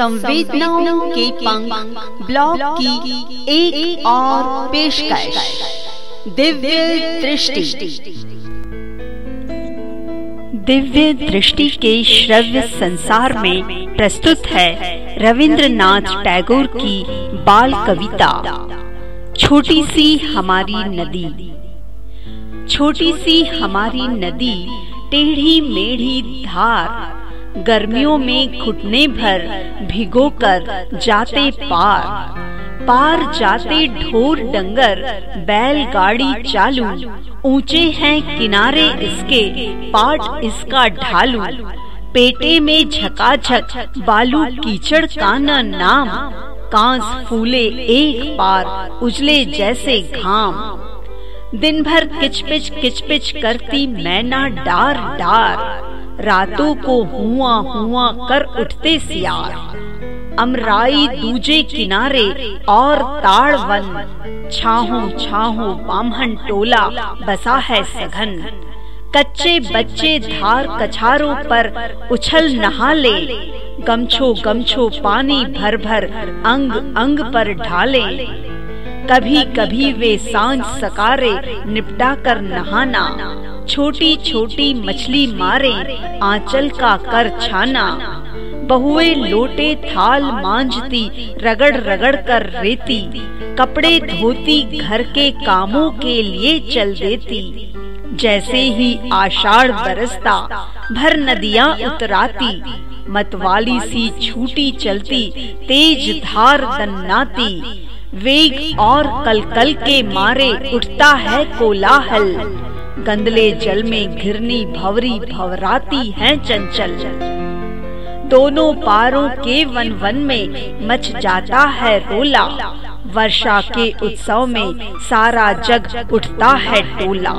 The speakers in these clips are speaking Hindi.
संवेदनाओं के पंख ब्लॉग की एक, एक और पेशकश। दिव्य दृष्टि। दिव्य दृष्टि के श्रव्य संसार में प्रस्तुत है रविंद्रनाथ टैगोर की बाल कविता। छोटी सी हमारी नदी। छोटी सी हमारी नदी टेढ़ी मेढ़ी धार। गर्मियों में घुटने भर भिगोकर जाते पार। पार जाते ढोर डंगर, बैलगाड़ी चालू। ऊँचे हैं किनारे इसके, पाट इसका ढालू। पेटे में झकाझक, बालू कीचड़ का नाम। कांस फूले एक पार, उजले जैसे घाम। दिन भर किचपिच किचपिच करती मैना डार डार। रातों को हुआ हुआ कर उठते सियार। अमराई दूजे किनारे और ताड़ वन छाहो छाहो बामहन टोला बसा है सघन। कच्चे बच्चे धार कछारों पर उछल नहा ले। गमछो गमछो पानी भर भर अंग अंग पर ढाले। कभी कभी वे साँझ सकारे निपटा कर नहाना। छोटी छोटी मछली मारे, आंचल का कर छाना। बहुए लोटे थाल मांझती रगड़ रगड़ कर रेती। कपड़े धोती, घर के कामों के लिए चल देती। जैसे ही आषाढ़ बरसता, भर नदियाँ उतराती। मतवाली सी छूटी चलती, तेज धार दन्नाती। वेग और कलकल के मारे उठता है कोलाहल। गंदले जल में घिरनी, भवरी, भवराती हैं चंचल। दोनों पारों के वन वन में मच जाता है रोला वर्षा के उत्सव में सारा जग उठता है टोला।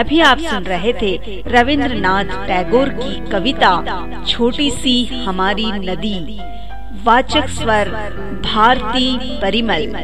अभी आप सुन रहे थे रविंद्रनाथ टैगोर की कविता, छोटी सी हमारी नदी। वाचक स्वर, भारती परिमल।